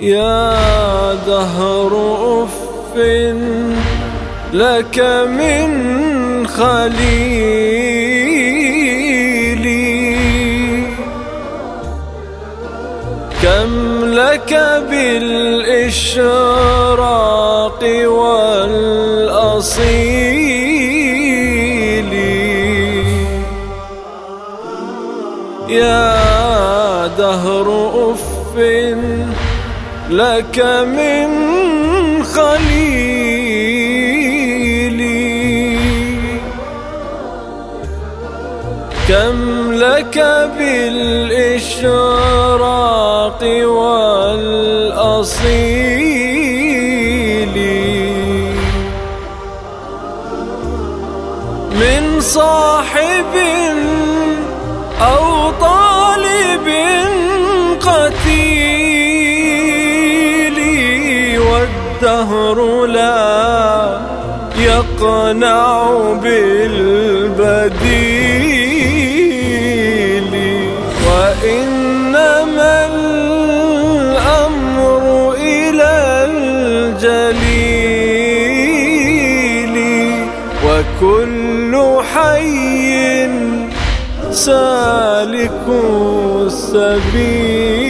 يا دهر أف لك من خليلي. كم لك بالإشراق والأصيل. يا دهر أف لك من خليلي. كم لك بالإشراق والأصيل. من صاحب الدهر لا يقنع بالبديل. وإنما الأمر إلى الجليل. وكل حي سالك السبيل.